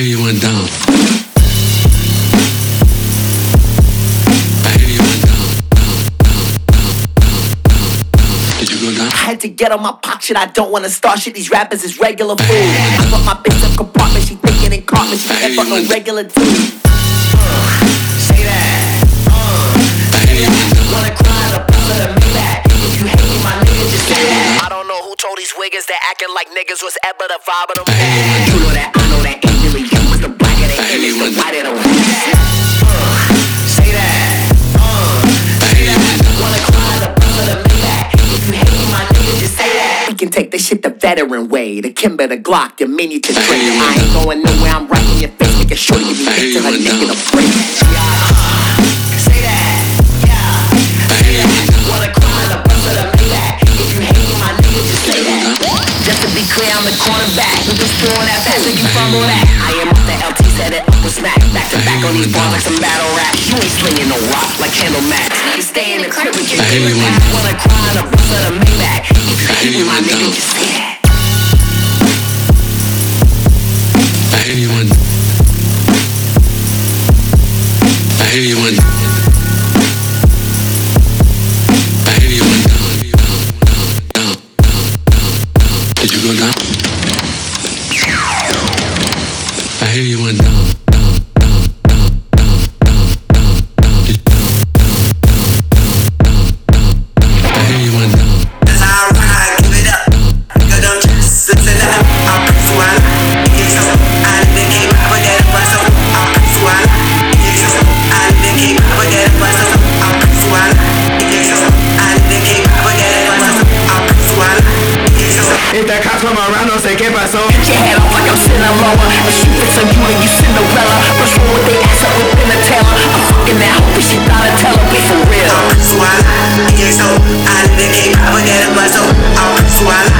hear you went down. I hear you went down, down, down, down, down, down, down. Did you go down? I had to get on my pop shit. I don't wanna start shit. These rappers is regular fools. I put my bitch in compartment. She thinking in compartment. She ain't fucking no regular dude. These wiggers that acting like niggas was ever the vibe of them. You know that, I know that ain't really you. Cause the blacker they image, the whiter the uh, Say that. I hear you. Wanna cry the me back. If you hate my nigga, just say that. We can take this shit the veteran way. The Kimber, the Glock, the Mini to drink. I ain't going nowhere. I'm right in your face. Making sure to give me I hear hit to her went this throwing that you fumble that. I am off the LT, set it up with smack. Back to back on these bars like some battle rap. You ain't slinging no rock like Candle Max. You stay in the crib with your I hear you nigga. went Wanna cry the me back. If you I hate hear me, you my nigga, just say that. I hear you down. I hear you down. I hear you went down. Down. Did you go down? Hear you went down. como around, no sé qué pasó. Get your head off like I'm Cinderella. And she fits on you and you Cinderella. What's wrong with the ass up within the tailor? I'm fucking that hoe, bitch, she thought I'd tell her, be for real. I'm swallow, yeah, so I live in get caught, but get a muscle. I'm Prince swallow.